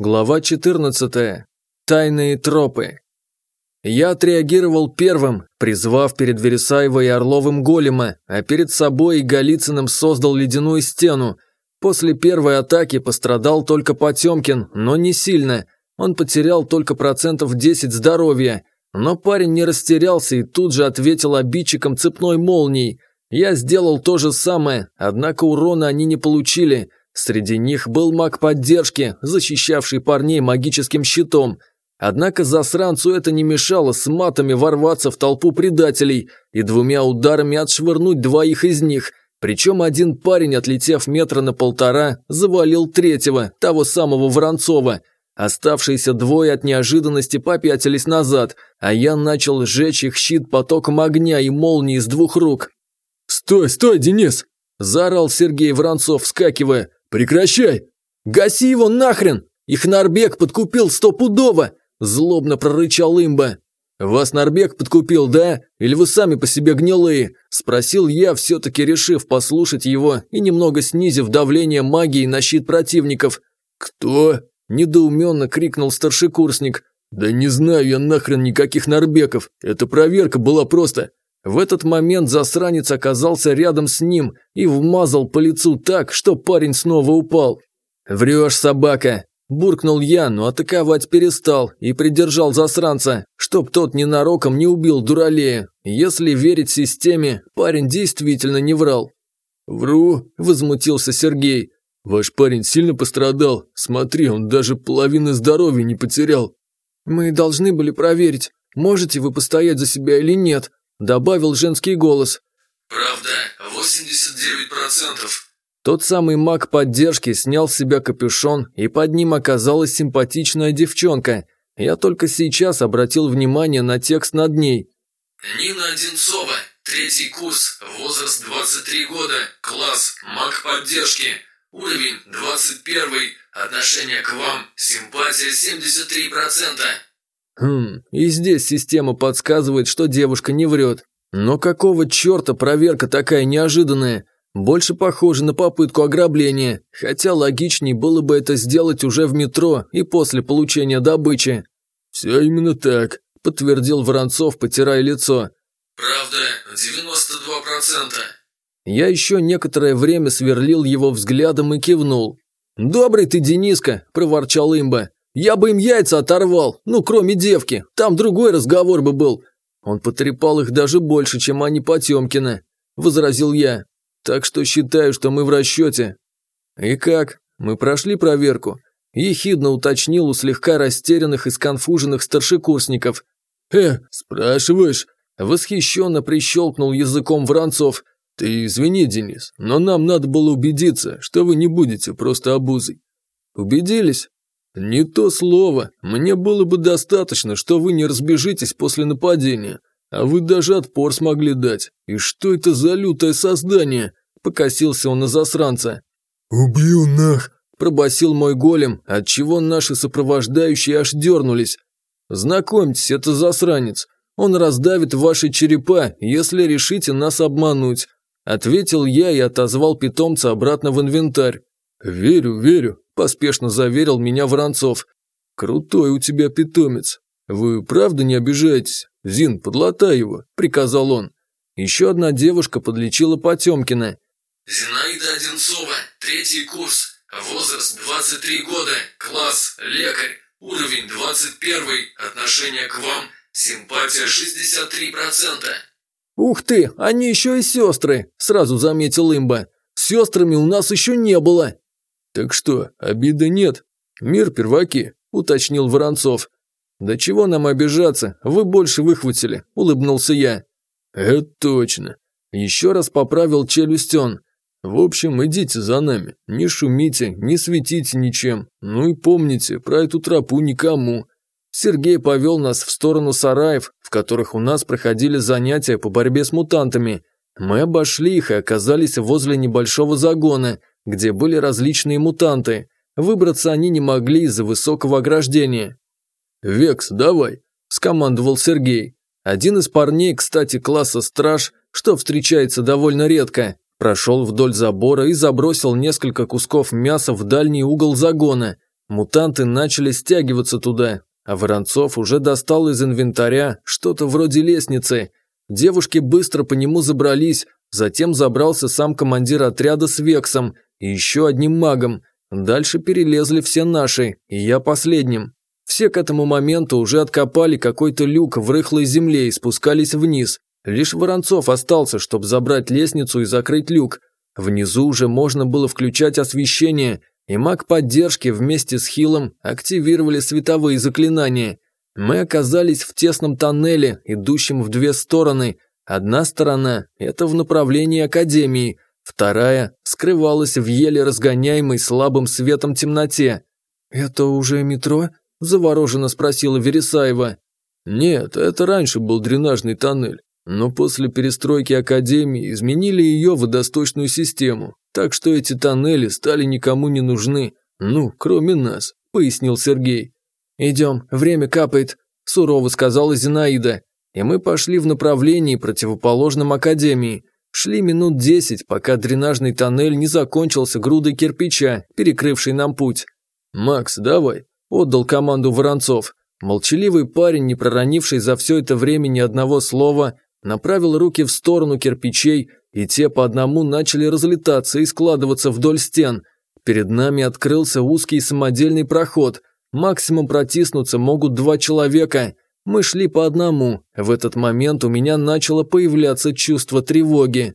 Глава 14. Тайные тропы. Я отреагировал первым, призвав перед Вересаевой и Орловым голема, а перед собой и Голицыным создал ледяную стену. После первой атаки пострадал только Потемкин, но не сильно. Он потерял только процентов 10 здоровья. Но парень не растерялся и тут же ответил обидчикам цепной молнией. Я сделал то же самое, однако урона они не получили – Среди них был маг поддержки, защищавший парней магическим щитом. Однако засранцу это не мешало с матами ворваться в толпу предателей и двумя ударами отшвырнуть двоих из них. Причем один парень, отлетев метра на полтора, завалил третьего, того самого Воронцова. Оставшиеся двое от неожиданности попятились назад, а я начал сжечь их щит потоком огня и молнии с двух рук. «Стой, стой, Денис!» – заорал Сергей Воронцов, вскакивая. «Прекращай!» «Гаси его нахрен! Их Нарбек подкупил стопудово!» Злобно прорычал имба. «Вас Нарбек подкупил, да? Или вы сами по себе гнилые?» Спросил я, все-таки решив послушать его и немного снизив давление магии на щит противников. «Кто?» – недоуменно крикнул старшекурсник. «Да не знаю я нахрен никаких Нарбеков. Эта проверка была просто. В этот момент засранец оказался рядом с ним и вмазал по лицу так, что парень снова упал. «Врешь, собака!» – буркнул я, но атаковать перестал и придержал засранца, чтоб тот ненароком не убил дуралея. Если верить системе, парень действительно не врал. «Вру», – возмутился Сергей. «Ваш парень сильно пострадал. Смотри, он даже половины здоровья не потерял». «Мы должны были проверить, можете вы постоять за себя или нет», Добавил женский голос. «Правда, 89%. Тот самый маг поддержки снял с себя капюшон, и под ним оказалась симпатичная девчонка. Я только сейчас обратил внимание на текст над ней. Нина Одинцова, третий курс, возраст 23 года, класс, маг поддержки, уровень 21, отношение к вам, симпатия 73%. Хм, и здесь система подсказывает, что девушка не врет. Но какого черта проверка такая неожиданная? Больше похоже на попытку ограбления, хотя логичнее было бы это сделать уже в метро и после получения добычи. «Все именно так», – подтвердил Воронцов, потирая лицо. «Правда, 92%. Я еще некоторое время сверлил его взглядом и кивнул. «Добрый ты, Дениска!» – проворчал имба. Я бы им яйца оторвал, ну, кроме девки, там другой разговор бы был. Он потрепал их даже больше, чем они Потемкина, возразил я. Так что считаю, что мы в расчете. И как? Мы прошли проверку? Ехидно уточнил у слегка растерянных и сконфуженных старшекурсников. «Э, спрашиваешь?» Восхищенно прищелкнул языком Воронцов. «Ты извини, Денис, но нам надо было убедиться, что вы не будете просто обузой». «Убедились?» «Не то слово. Мне было бы достаточно, что вы не разбежитесь после нападения. А вы даже отпор смогли дать. И что это за лютое создание?» Покосился он на засранца. «Убью нах!» – пробасил мой голем, отчего наши сопровождающие аж дернулись. «Знакомьтесь, это засранец. Он раздавит ваши черепа, если решите нас обмануть», – ответил я и отозвал питомца обратно в инвентарь. «Верю, верю», поспешно заверил меня Воронцов. «Крутой у тебя питомец. Вы правда не обижаетесь? Зин, подлатай его», – приказал он. Еще одна девушка подлечила Потемкина. «Зинаида Одинцова, третий курс, возраст 23 года, класс, лекарь, уровень 21, отношение к вам, симпатия 63%. «Ух ты, они еще и сестры!» – сразу заметил имба. «С сестрами у нас еще не было!» «Так что, обиды нет? Мир перваки», – уточнил Воронцов. «Да чего нам обижаться? Вы больше выхватили», – улыбнулся я. «Это точно». Еще раз поправил челюсть он. «В общем, идите за нами. Не шумите, не светите ничем. Ну и помните, про эту тропу никому». Сергей повел нас в сторону сараев, в которых у нас проходили занятия по борьбе с мутантами. Мы обошли их и оказались возле небольшого загона, где были различные мутанты. Выбраться они не могли из-за высокого ограждения. «Векс, давай!» – скомандовал Сергей. Один из парней, кстати, класса «Страж», что встречается довольно редко, прошел вдоль забора и забросил несколько кусков мяса в дальний угол загона. Мутанты начали стягиваться туда, а Воронцов уже достал из инвентаря что-то вроде лестницы. Девушки быстро по нему забрались, затем забрался сам командир отряда с Вексом и еще одним магом. Дальше перелезли все наши, и я последним. Все к этому моменту уже откопали какой-то люк в рыхлой земле и спускались вниз. Лишь Воронцов остался, чтобы забрать лестницу и закрыть люк. Внизу уже можно было включать освещение, и маг поддержки вместе с Хилом активировали световые заклинания. Мы оказались в тесном тоннеле, идущем в две стороны. Одна сторона – это в направлении Академии, вторая скрывалась в еле разгоняемой слабым светом темноте. «Это уже метро?» – завороженно спросила Вересаева. «Нет, это раньше был дренажный тоннель, но после перестройки Академии изменили ее водосточную систему, так что эти тоннели стали никому не нужны, ну, кроме нас», – пояснил Сергей. «Идем, время капает», – сурово сказала Зинаида, и мы пошли в направлении, противоположном Академии. Шли минут десять, пока дренажный тоннель не закончился грудой кирпича, перекрывшей нам путь. «Макс, давай», Отдал команду Воронцов. Молчаливый парень, не проронивший за все это время ни одного слова, направил руки в сторону кирпичей, и те по одному начали разлетаться и складываться вдоль стен. Перед нами открылся узкий самодельный проход. Максимум протиснуться могут два человека. Мы шли по одному. В этот момент у меня начало появляться чувство тревоги.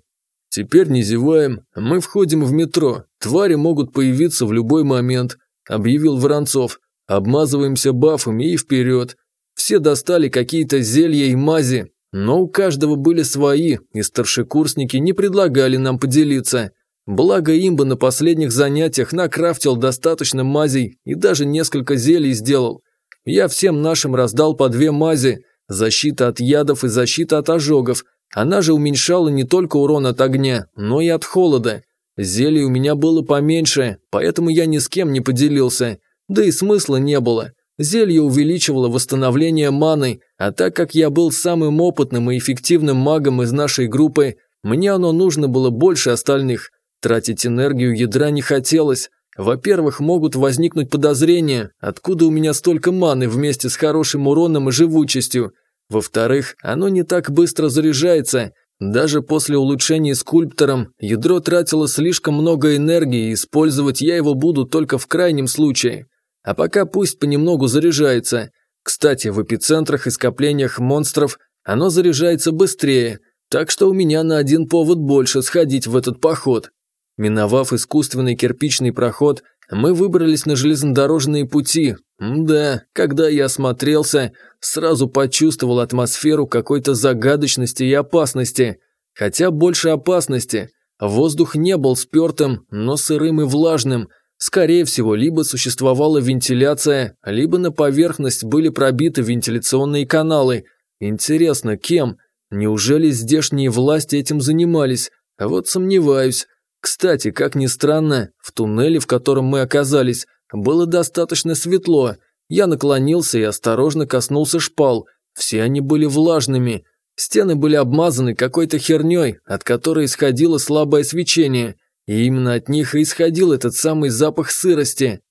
«Теперь не зеваем. Мы входим в метро. Твари могут появиться в любой момент», – объявил Воронцов. Обмазываемся бафами и вперед. Все достали какие-то зелья и мази, но у каждого были свои, и старшекурсники не предлагали нам поделиться. Благо имба на последних занятиях накрафтил достаточно мазей и даже несколько зелий сделал. Я всем нашим раздал по две мази, защита от ядов и защита от ожогов. Она же уменьшала не только урон от огня, но и от холода. Зелий у меня было поменьше, поэтому я ни с кем не поделился. Да и смысла не было. Зелье увеличивало восстановление маны, а так как я был самым опытным и эффективным магом из нашей группы, мне оно нужно было больше остальных. Тратить энергию ядра не хотелось. Во-первых, могут возникнуть подозрения, откуда у меня столько маны вместе с хорошим уроном и живучестью. Во-вторых, оно не так быстро заряжается. Даже после улучшения скульптором ядро тратило слишком много энергии, и использовать я его буду только в крайнем случае. А пока пусть понемногу заряжается. Кстати, в эпицентрах и скоплениях монстров оно заряжается быстрее, так что у меня на один повод больше сходить в этот поход. Миновав искусственный кирпичный проход, мы выбрались на железнодорожные пути. да, когда я осмотрелся, сразу почувствовал атмосферу какой-то загадочности и опасности. Хотя больше опасности. Воздух не был спертым, но сырым и влажным – Скорее всего, либо существовала вентиляция, либо на поверхность были пробиты вентиляционные каналы. Интересно, кем? Неужели здешние власти этим занимались? Вот сомневаюсь. Кстати, как ни странно, в туннеле, в котором мы оказались, было достаточно светло. Я наклонился и осторожно коснулся шпал. Все они были влажными. Стены были обмазаны какой-то херней, от которой исходило слабое свечение. И именно от них и исходил этот самый запах сырости.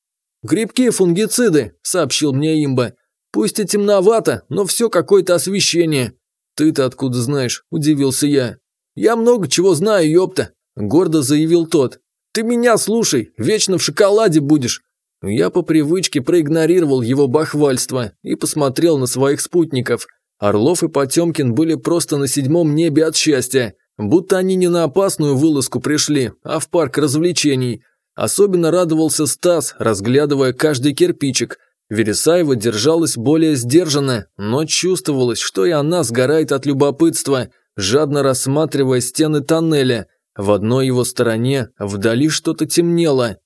«Грибки фунгициды», – сообщил мне имба. «Пусть и темновато, но все какое-то освещение». «Ты-то откуда знаешь?» – удивился я. «Я много чего знаю, ёпта», – гордо заявил тот. «Ты меня слушай, вечно в шоколаде будешь». Я по привычке проигнорировал его бахвальство и посмотрел на своих спутников. Орлов и Потемкин были просто на седьмом небе от счастья. Будто они не на опасную вылазку пришли, а в парк развлечений. Особенно радовался Стас, разглядывая каждый кирпичик. Вересаева держалась более сдержанно, но чувствовалось, что и она сгорает от любопытства, жадно рассматривая стены тоннеля. В одной его стороне вдали что-то темнело.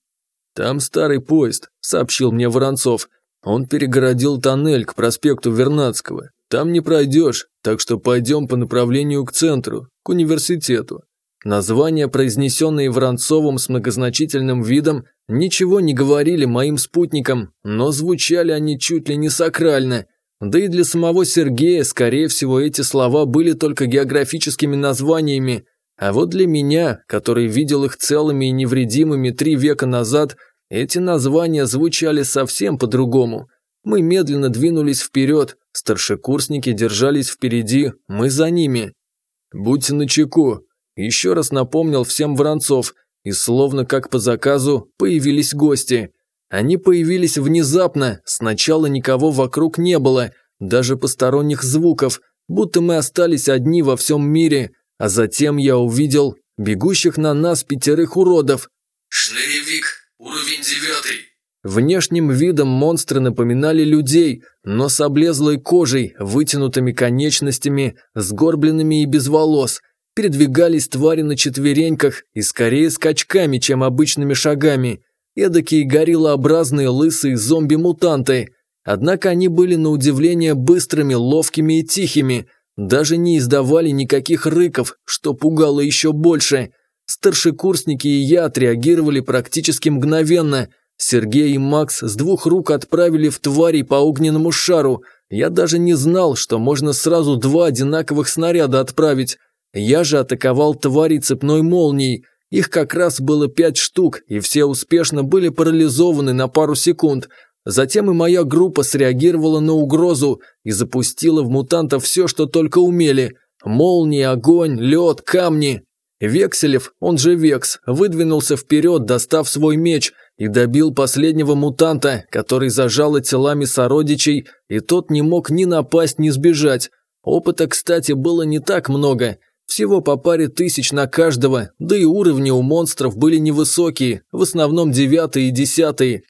«Там старый поезд», – сообщил мне Воронцов. Он перегородил тоннель к проспекту Вернадского. Там не пройдешь, так что пойдем по направлению к центру, к университету. Названия, произнесенные Воронцовым с многозначительным видом, ничего не говорили моим спутникам, но звучали они чуть ли не сакрально. Да и для самого Сергея, скорее всего, эти слова были только географическими названиями, а вот для меня, который видел их целыми и невредимыми три века назад, Эти названия звучали совсем по-другому. Мы медленно двинулись вперед, старшекурсники держались впереди, мы за ними. «Будьте начеку», – еще раз напомнил всем Воронцов, и словно как по заказу появились гости. Они появились внезапно, сначала никого вокруг не было, даже посторонних звуков, будто мы остались одни во всем мире, а затем я увидел бегущих на нас пятерых уродов. Шныревик, уровень девятый. Внешним видом монстры напоминали людей, но с облезлой кожей, вытянутыми конечностями, сгорбленными и без волос. Передвигались твари на четвереньках и скорее скачками, чем обычными шагами. Эдакие гориллообразные лысые зомби-мутанты. Однако они были на удивление быстрыми, ловкими и тихими. Даже не издавали никаких рыков, что пугало еще больше. Старшекурсники и я отреагировали практически мгновенно – Сергей и Макс с двух рук отправили в тварей по огненному шару. Я даже не знал, что можно сразу два одинаковых снаряда отправить. Я же атаковал тварей цепной молнией. Их как раз было пять штук, и все успешно были парализованы на пару секунд. Затем и моя группа среагировала на угрозу и запустила в мутантов все, что только умели. Молнии, огонь, лед, камни. Векселев, он же Векс, выдвинулся вперед, достав свой меч – и добил последнего мутанта, который зажал телами сородичей, и тот не мог ни напасть, ни сбежать. Опыта, кстати, было не так много, всего по паре тысяч на каждого, да и уровни у монстров были невысокие, в основном девятые и десятые.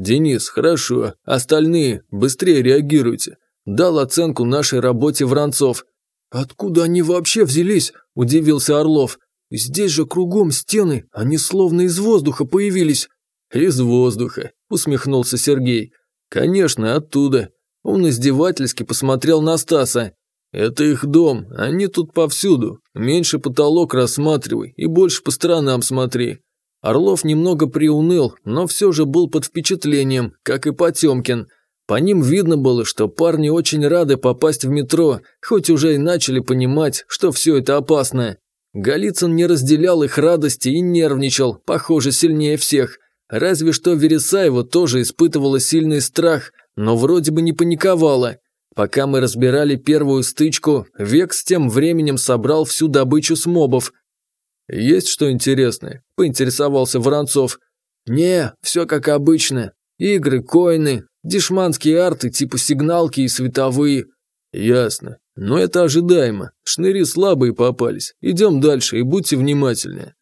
«Денис, хорошо, остальные быстрее реагируйте», дал оценку нашей работе Воронцов. «Откуда они вообще взялись?» – удивился Орлов. «Здесь же кругом стены, они словно из воздуха появились». «Из воздуха», – усмехнулся Сергей. «Конечно, оттуда». Он издевательски посмотрел на Стаса. «Это их дом, они тут повсюду. Меньше потолок рассматривай и больше по сторонам смотри». Орлов немного приуныл, но все же был под впечатлением, как и Потемкин. По ним видно было, что парни очень рады попасть в метро, хоть уже и начали понимать, что все это опасно. Голицын не разделял их радости и нервничал, похоже, сильнее всех – Разве что Вересаева тоже испытывала сильный страх, но вроде бы не паниковала. Пока мы разбирали первую стычку, Век с тем временем собрал всю добычу с мобов. «Есть что интересное?» – поинтересовался Воронцов. «Не, все как обычно. Игры, коины, дешманские арты типа сигналки и световые». «Ясно. Но это ожидаемо. Шныри слабые попались. Идем дальше и будьте внимательнее».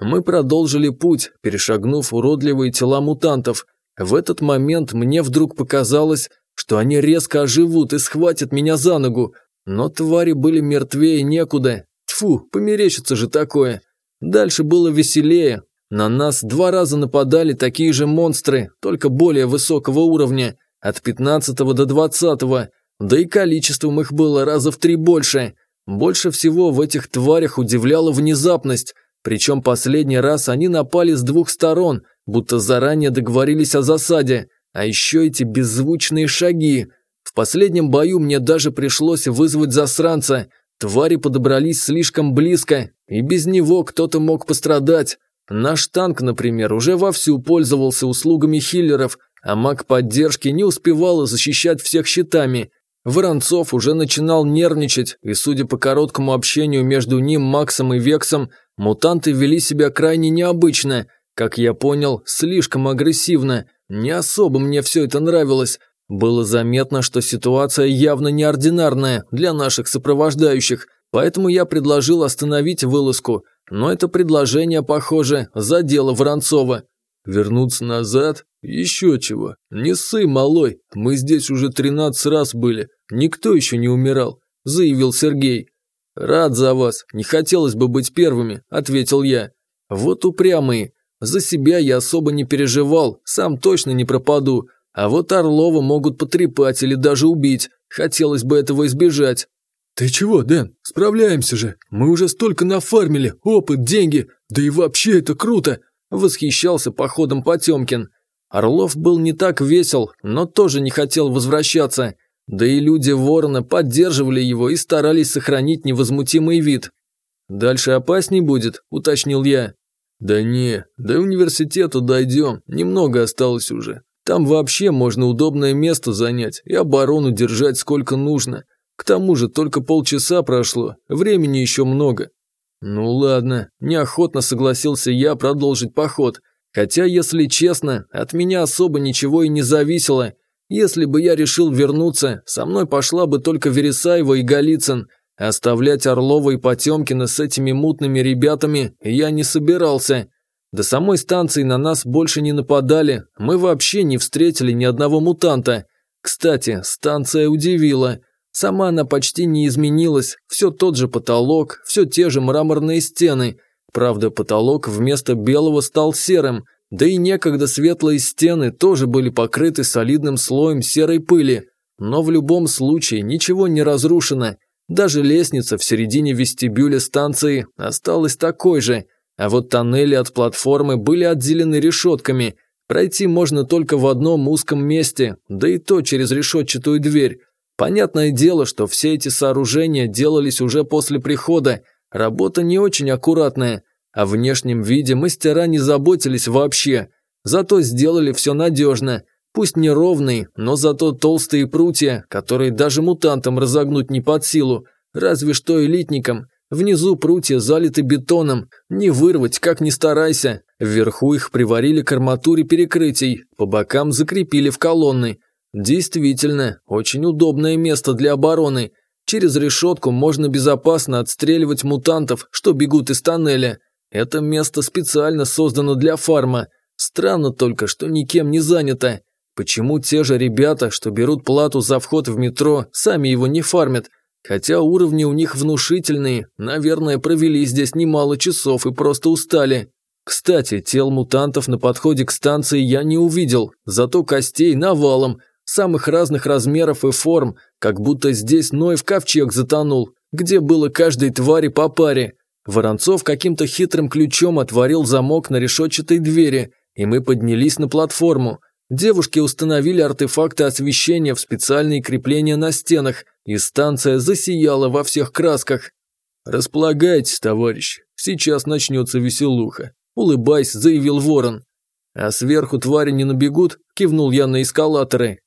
Мы продолжили путь, перешагнув уродливые тела мутантов. В этот момент мне вдруг показалось, что они резко оживут и схватят меня за ногу. Но твари были мертвее некуда. Тьфу, померещится же такое. Дальше было веселее. На нас два раза нападали такие же монстры, только более высокого уровня, от 15 до 20, да и количеством их было раза в три больше. Больше всего в этих тварях удивляла внезапность. Причем последний раз они напали с двух сторон, будто заранее договорились о засаде, а еще эти беззвучные шаги. В последнем бою мне даже пришлось вызвать засранца. Твари подобрались слишком близко, и без него кто-то мог пострадать. Наш танк, например, уже вовсю пользовался услугами хиллеров, а маг поддержки не успевал защищать всех щитами. Воронцов уже начинал нервничать, и, судя по короткому общению между ним, Максом и Вексом, Мутанты вели себя крайне необычно, как я понял, слишком агрессивно. Не особо мне все это нравилось. Было заметно, что ситуация явно неординарная для наших сопровождающих, поэтому я предложил остановить вылазку, но это предложение, похоже, задело Воронцова. Вернуться назад? Еще чего. Не ссы, малой, мы здесь уже 13 раз были, никто еще не умирал, заявил Сергей. «Рад за вас, не хотелось бы быть первыми», – ответил я. «Вот упрямые. За себя я особо не переживал, сам точно не пропаду. А вот Орлова могут потрепать или даже убить. Хотелось бы этого избежать». «Ты чего, Дэн? Справляемся же. Мы уже столько нафармили. Опыт, деньги. Да и вообще это круто!» Восхищался походом Потемкин. Орлов был не так весел, но тоже не хотел возвращаться. Да и люди Ворона поддерживали его и старались сохранить невозмутимый вид. «Дальше опасней будет», – уточнил я. Да не, до университета дойдем, немного осталось уже. Там вообще можно удобное место занять и оборону держать сколько нужно. К тому же только полчаса прошло, времени еще много. Ну ладно, неохотно согласился я продолжить поход. Хотя, если честно, от меня особо ничего и не зависело. Если бы я решил вернуться, со мной пошла бы только Вересаева и Голицын. Оставлять Орлова и Потемкина с этими мутными ребятами я не собирался. До самой станции на нас больше не нападали, мы вообще не встретили ни одного мутанта. Кстати, станция удивила. Сама она почти не изменилась, все тот же потолок, все те же мраморные стены. Правда, потолок вместо белого стал серым, да и некогда светлые стены тоже были покрыты солидным слоем серой пыли. Но в любом случае ничего не разрушено. Даже лестница в середине вестибюля станции осталась такой же – а вот тоннели от платформы были отделены решетками. Пройти можно только в одном узком месте, да и то через решетчатую дверь. Понятное дело, что все эти сооружения делались уже после прихода. Работа не очень аккуратная. О внешнем виде мастера не заботились вообще. Зато сделали все надежно. Пусть не ровный, но зато толстые прутья, которые даже мутантам разогнуть не под силу, разве что элитникам. Внизу прутья залиты бетоном, не вырвать, как ни старайся. Вверху их приварили к арматуре перекрытий, по бокам закрепили в колонны. Действительно, очень удобное место для обороны. Через решетку можно безопасно отстреливать мутантов, что бегут из тоннеля. Это место специально создано для фарма. Странно только, что никем не занято. Почему те же ребята, что берут плату за вход в метро, сами его не фармят – Хотя уровни у них внушительные, наверное, провели здесь немало часов и просто устали. Кстати, тел мутантов на подходе к станции я не увидел, зато костей навалом, самых разных размеров и форм, как будто здесь Ной в ковчег затонул, где было каждой твари по паре. Воронцов каким-то хитрым ключом отворил замок на решетчатой двери, и мы поднялись на платформу. Девушки установили артефакты освещения в специальные крепления на стенах, и станция засияла во всех красках. «Располагайтесь, товарищ, сейчас начнется веселуха», – улыбаясь, заявил ворон. «А сверху твари не набегут?» – кивнул я на эскалаторы.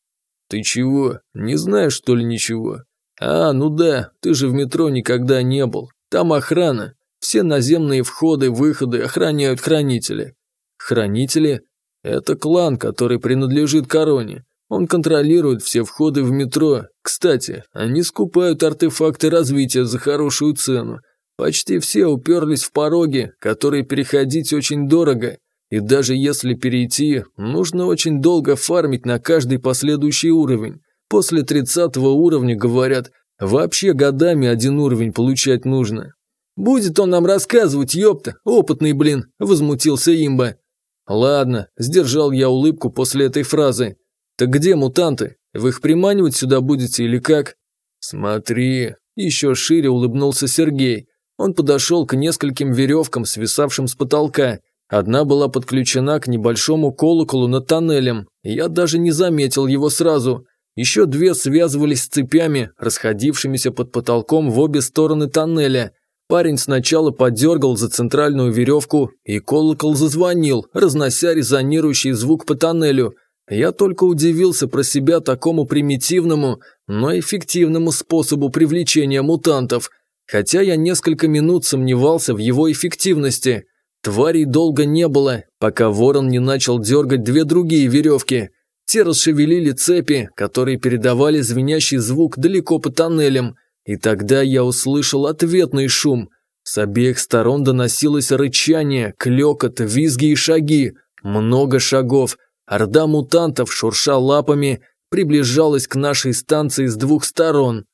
«Ты чего, не знаешь, что ли, ничего?» «А, ну да, ты же в метро никогда не был. Там охрана. Все наземные входы, выходы охраняют хранители». «Хранители?» «Это клан, который принадлежит короне. Он контролирует все входы в метро. Кстати, они скупают артефакты развития за хорошую цену. Почти все уперлись в пороги, которые переходить очень дорого. И даже если перейти, нужно очень долго фармить на каждый последующий уровень. После 30 уровня, говорят, вообще годами один уровень получать нужно. «Будет он нам рассказывать, ёпта, опытный блин», – возмутился имба. «Ладно», – сдержал я улыбку после этой фразы. «Так где мутанты? Вы их приманивать сюда будете или как?» «Смотри!» – еще шире улыбнулся Сергей. Он подошел к нескольким веревкам, свисавшим с потолка. Одна была подключена к небольшому колоколу над тоннелем. Я даже не заметил его сразу. Еще две связывались с цепями, расходившимися под потолком в обе стороны тоннеля. Парень сначала подергал за центральную веревку, и колокол зазвонил, разнося резонирующий звук по тоннелю – я только удивился про себя такому примитивному, но эффективному способу привлечения мутантов, хотя я несколько минут сомневался в его эффективности. Тварей долго не было, пока ворон не начал дергать две другие веревки. Те расшевелили цепи, которые передавали звенящий звук далеко по тоннелям, и тогда я услышал ответный шум. С обеих сторон доносилось рычание, клёкот, визги и шаги. Много шагов – Орда мутантов, шурша лапами, приближалась к нашей станции с двух сторон.